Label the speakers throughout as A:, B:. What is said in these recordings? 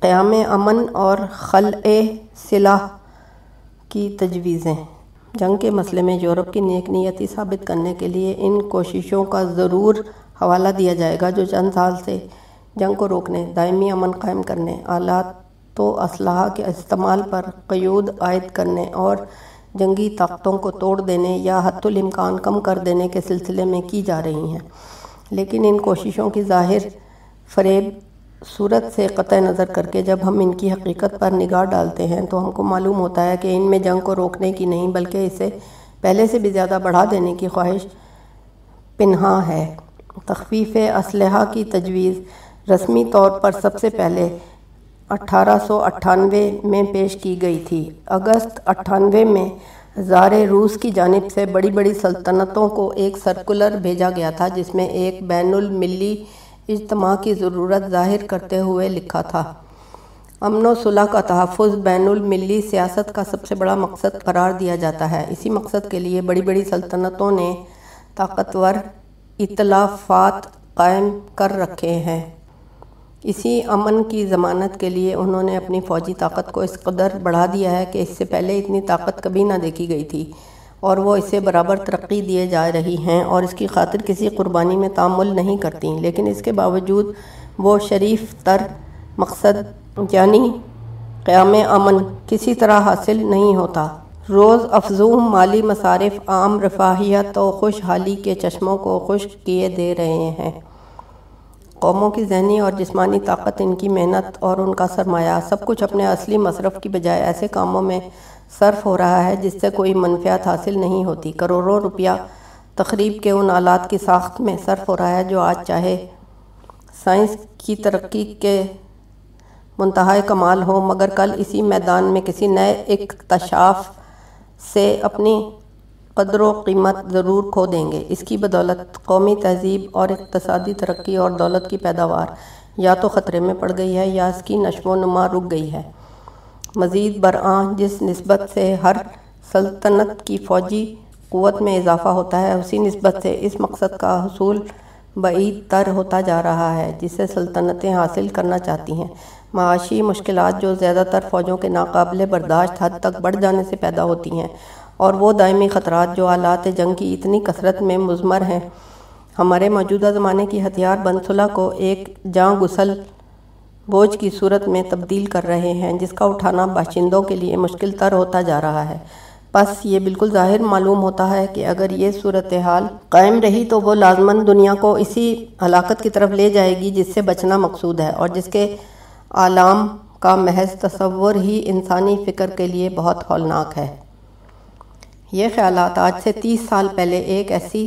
A: قیام امن اور خلع سلاح کی تجویزیں۔ جنگ کے مسئلے میں یورپ کی نیک نیتی ثابت کرنے کے لیے ان کوششوں کا ضرور حوالہ دیا جائے گا جو چند سال سے جنگ کو روکنے، دائمی امن قائم کرنے، آلات و اسلحہ کے استعمال پر قیود عائد کرنے اور جنگی طاقتوں کو توڑ دینے یا حت الامکان کم کر دینے کے سلسلے میں کی جا رہی ہیں۔ لیکن ان کوششوں کی ظاہر فریب صورت سے قطع نظر کر کے جب ہم ان کی حقیقت پر نگاہ ڈالتے ہیں تو ہم کو معلوم ہوتا ہے کہ ان میں جنگ کو روکنے کی نہیں بلکہ اسے پہلے سے بھی زیادہ بڑھا دینے کی خواہش پنہا ہے۔ تخفیف اسلحہ کی تجویز رسمی طور پر سب سے پہلے اٹھارہ سو اٹھانوے میں پیش کی گئی تھی۔ اگست اٹھانوے میں زار روس کی جانب سے بڑی بڑی سلطنتوں کو ایک سرکولر بھیجا گیا تھا جس میں ایک بین الملی اجتماع کی ضرورت ظاہر کرتے ہوئے لکھا تھا۔ امن و صلح کا تحفظ بین الملی سیاست کا سب سے بڑا مقصد قرار دیا جاتا ہے۔ اسی مقصد کے لیے بڑی بڑی سلطنتوں نے طاقتور اطلافات قائم کر رکھے ہیں۔ اسی امن کی ضمانت کے لیے انہوں نے اپنی فوجی طاقت کو اس قدر بڑھا دیا ہے کہ اس سے پہلے اتنی طاقت کبھی نہ دیکھی گئی تھی۔ اور وہ اسے برابر ترقی دیے جا رہی ہیں اور اس کی خاطر کسی قربانی میں تعمل نہیں کرتی لیکن اس کے باوجود وہ شریف، تر، مقصد یعنی قیام امن کسی طرح حاصل نہیں ہوتا۔ روز افزوں مالی مصارف عام رفاہیت و خوشحالی کے چشموں کو خشک کیے دے رہے ہیں۔ قوموں کی ذہنی اور جسمانی طاقت، ان کی محنت اور ان کا سرمایہ، سب کچھ اپنے اصلی مصرف کی بجائے ایسے کاموں میں صرف ہو رہا ہے جس سے کوئی منفیات حاصل نہیں ہوتی۔ کروڑوں روپیہ تقریب کے ان آلات کی ساخت میں صرف ہو رہا ہے جو آج چاہے۔ سائنس کی ترقی کے منتہائے کمال ہو مگر کل اسی میدان میں کسی نئے اکتشاف سے اپنی قدر و قیمت ضرور کھو دیں گے۔ اس کی بدولت قومی تہذیب اور اقتصادی ترقی اور دولت کی پیداوار یا تو خطرے میں پڑ گئی ہے یا اس کی نشو و نما رک گئی ہے۔ مزید برآں جس نسبت سے ہر سلطنت کی فوجی قوت میں اضافہ ہوتا ہے، اسی نسبت سے اس مقصد کا حصول بعید تر ہوتا جا رہا ہے، جسے سلطنتیں حاصل کرنا چاہتی ہیں۔ معاشی مشکلات جو زیادہ تر فوجوں کے ناقابل برداشت حد تک بڑھ جانے سے پیدا ہوتی ہیں، اور وہ دائمی خطرات جو آلات جنگ کی اتنی کثرت میں مضمر ہیں۔ ہمارے موجودہ زمانے کی ہتھیار بند صلح کو ایک جاں گسل بوجھ کی صورت میں تبدیل کر رہے ہیں، جس کا اٹھانا باشندوں کے لیے مشکل تر ہوتا جا رہا ہے۔ بس یہ بالکل ظاہر معلوم ہوتا ہے کہ اگر یہ صورتحال قائم رہی تو وہ لازمن دنیا کو اسی ہلاکت کی طرف لے جائے گی جس سے بچنا مقصود ہے اور جس کے عالام کا محض تصور ہی انسانی فکر کے لیے بہت ہولناک ہے۔ یہ خیالات آج سے تیس سال پہلے ایک ایسی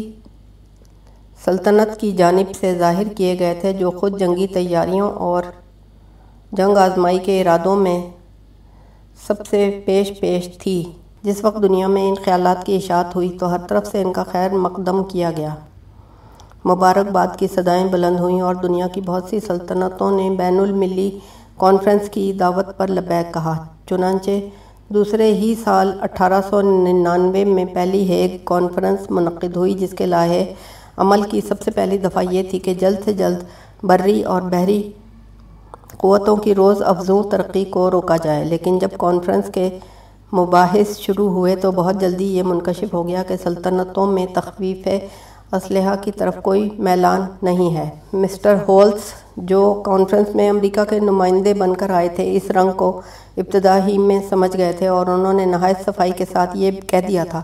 A: سلطنت کی جانب سے ظاہر کیے گئے تھے جو خود جنگی تیاریوں اور جنگ آزمائی کے ارادوں میں سب سے پیش پیش تھی۔ جس وقت دنیا میں ان خیالات کی اشاعت ہوئی تو ہر طرف سے ان کا خیر مقدم کیا گیا۔ مبارکباد کی صدائیں بلند ہوئیں اور دنیا کی بہت سی سلطنتوں نے بین الملی کانفرنس کی دعوت پر لبیک کہا۔ چنانچہ دوسرے ہی سال اٹھارہ سو ننانوے میں پہلی ہیگ کانفرنس منعقد ہوئی، جس کے لاہے عمل کی سب سے پہلی دفعہ یہ تھی کہ جلد سے جلد بری اور بحری قوتوں کی روز افزوں ترقی کو روکا جائے۔ لیکن جب کانفرنس کے مباحث شروع ہوئے تو بہت جلدی یہ منکشف ہو گیا کہ سلطنتوں میں تخفیف اسلحہ کی طرف کوئی میلان نہیں ہے۔ مسٹر ہولس جو کانفرنس میں امریکہ کے نمائندے بن کر آئے تھے، اس رنگ کو ابتدا ہی میں سمجھ گئے تھے اور انہوں نے نہایت صفائی کے ساتھ یہ کہہ دیا تھا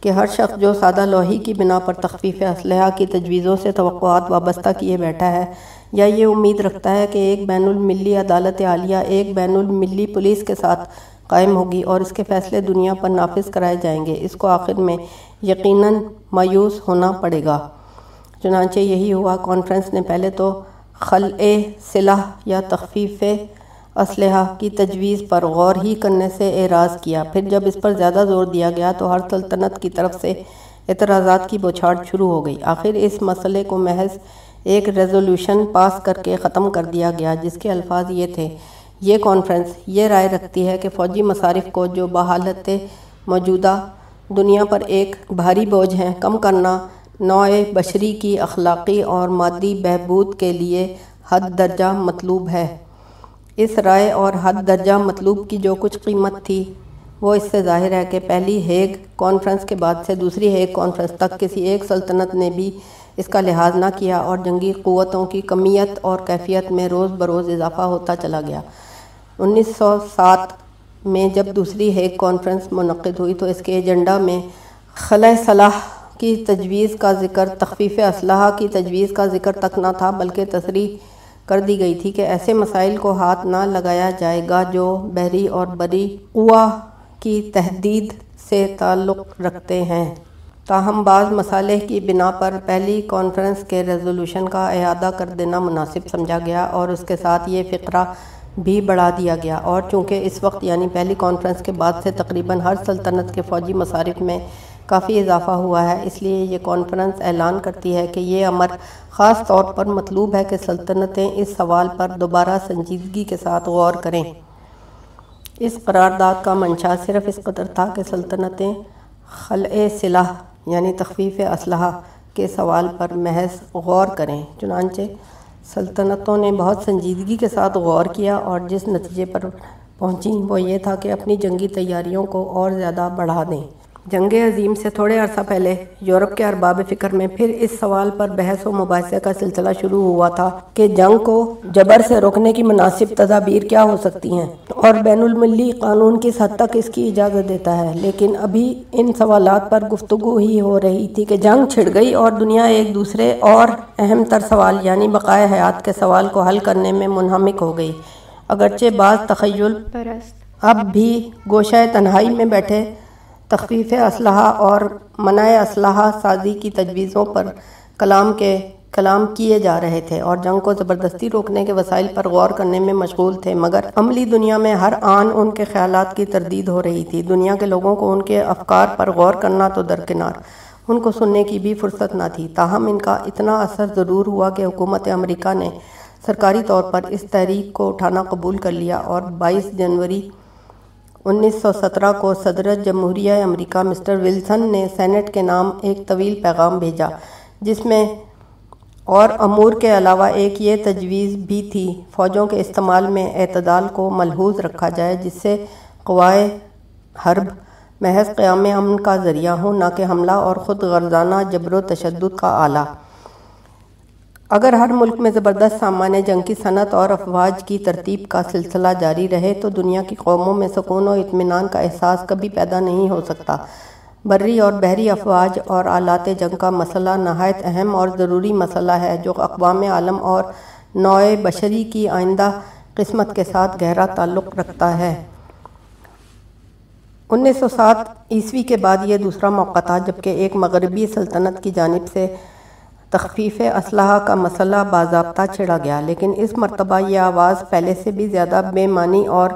A: کہ ہر شخص جو سادہ لوہی کی بنا پر تخفیف اسلحہ کی تجویزوں سے توقعات وابستہ کیے بیٹھا ہے یا یہ امید رکھتا ہے کہ ایک بین الملی عدالت عالیہ، ایک بین الملی پولیس کے ساتھ قائم ہوگی اور اس کے فیصلے دنیا پر نافذ کرائے جائیں گے۔ اس کو آخر میں یقیناً مایوس ہونا پڑے گا۔ چنانچہ یہی ہوا، کانفرنس نے پہلے تو خلع صلاح یا تخفیف اسلحہ کی تجویز پر غور ہی کرنے سے اعراض کیا۔ پھر جب اس پر زیادہ زور دیا گیا تو ہر سلطنت کی طرف سے اعتراضات کی بوچھاڑ شروع ہو گئی۔ آخر اس مسئلے کو محض ایک ریزولوشن پاس کر کے ختم کر دیا گیا، جس کے الفاظ یہ تھے، یہ کانفرنس یہ رائے رکھتی ہے کہ فوجی مصارف کو جو بحالت موجودہ دنیا پر ایک بھاری بوجھ ہیں، کم کرنا نوع بشری کی اخلاقی اور مادی بہبود کے لیے حد درجہ مطلوب ہے۔ اس رائے اور حد درجہ مطلوب کی جو کچھ قیمت تھی، وہ اس سے ظاہر ہے کہ پہلی ہیگ کانفرنس کے بعد سے دوسری ہیگ کانفرنس تک کسی ایک سلطنت نے بھی اس کا لحاظ نہ کیا اور جنگی قوتوں کی کمیت اور کیفیت میں روز بروز اضافہ ہوتا چلا گیا۔ انیس سو سات میں جب دوسری ہیگ کانفرنس منعقد ہوئی تو اس کے ایجنڈا میں خلع صلاح کی تجویز کا ذکر، تخفیف اسلحہ کی تجویز کا ذکر تک نہ تھا، بلکہ تصریح کر دی گئی تھی کہ ایسے مسائل کو ہاتھ نہ لگایا جائے گا جو بحری اور بری قوا کی تحدید سے تعلق رکھتے ہیں۔ تاہم، بعض مسالے کی بنا پر پہلی کانفرنس کے ریزولوشن کا اعادہ کر دینا مناسب سمجھا گیا اور اس کے ساتھ یہ فقرہ بھی بڑھا دیا گیا۔ اور چونکہ اس وقت یعنی پہلی کانفرنس کے بعد سے تقریباً ہر سلطنت کے فوجی مصارف میں کافی اضافہ ہوا ہے، اس لیے یہ کانفرنس اعلان کرتی ہے کہ یہ امر خاص طور پر مطلوب ہے کہ سلطنتیں اس سوال پر دوبارہ سنجیدگی کے ساتھ غور کریں۔ اس قرارداد کا منشا صرف اس قدر تھا کہ سلطنتیں خلع صلاح یعنی تخفیف اسلحہ کے سوال پر محض غور کریں۔ چنانچہ سلطنتوں نے بہت سنجیدگی کے ساتھ غور کیا اور جس نتیجے پر پہنچیں وہ یہ تھا کہ اپنی جنگی تیاریوں کو اور زیادہ بڑھا دیں۔ جنگ عظیم سے تھوڑے عرصہ پہلے یورپ کے ارباب فکر میں پھر اس سوال پر بحث و مباحثے کا سلسلہ شروع ہوا تھا کہ جنگ کو جبر سے روکنے کی مناسب تدابیر کیا ہو سکتی ہیں اور بین الملی قانون کس حد تک اس کی اجازت دیتا ہے۔ لیکن ابھی ان سوالات پر گفتگو ہی ہو رہی تھی کہ جنگ چھڑ گئی اور دنیا ایک دوسرے اور اہم تر سوال یعنی بقائے حیات کے سوال کو حل کرنے میں منہمک ہو گئی۔ اگرچہ بعض تخیل اب بھی گوشہ تنہائی میں بیٹھے تخفیف اسلحہ اور منع اسلحہ سازی کی تجویزوں پر کلام کے کلام کیے جا رہے تھے اور جنگ کو زبردستی روکنے کے وسائل پر غور کرنے میں مشغول تھے، مگر عملی دنیا میں ہر آن ان کے خیالات کی تردید ہو رہی تھی۔ دنیا کے لوگوں کو ان کے افکار پر غور کرنا تو درکنار، ان کو سننے کی بھی فرصت نہ تھی۔ تاہم، ان کا اتنا اثر ضرور ہوا کہ حکومت امریکہ نے سرکاری طور پر اس تحریک کو اٹھانا قبول کر لیا اور بائیس جنوری انیس سو سترہ کو صدر جمہوریہ امریکہ مسٹر ولسن نے سینٹ کے نام ایک طویل پیغام بھیجا، جس میں اور امور کے علاوہ ایک یہ تجویز بھی تھی، فوجوں کے استعمال میں اعتدال کو ملحوظ رکھا جائے، جس سے قوائے حرب، محض قیام امن کا ذریعہ ہوں نہ کہ حملہ اور خود غرضانہ جبر و تشدد کا آلہ اگر ہر ملک میں زبردست سامان جنگ کی صنعت اور افواج کی ترتیب کا سلسلہ جاری رہے تو دنیا کی قوموں میں سکون و اطمینان کا احساس کبھی پیدا نہیں ہو سکتا۔ بری اور بحری افواج اور آلات جنگ کا مسئلہ نہایت اہم اور ضروری مسئلہ ہے جو اقوام عالم اور نوع بشری کی آئندہ قسمت کے ساتھ گہرا تعلق رکھتا ہے۔ انیس سو سات عیسوی کے بعد یہ دوسرا موقع تھا جبکہ ایک مغربی سلطنت کی جانب سے تخفیف اسلحہ کا مسئلہ باضابطہ چھڑا گیا، لیکن اس مرتبہ یہ آواز پہلے سے بھی زیادہ بے معنی اور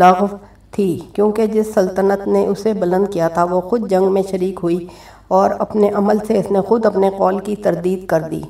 A: لغو تھی، کیونکہ جس سلطنت نے اسے بلند کیا تھا، وہ خود جنگ میں شریک ہوئی اور اپنے عمل سے اس نے خود اپنے قول کی تردید کر دی۔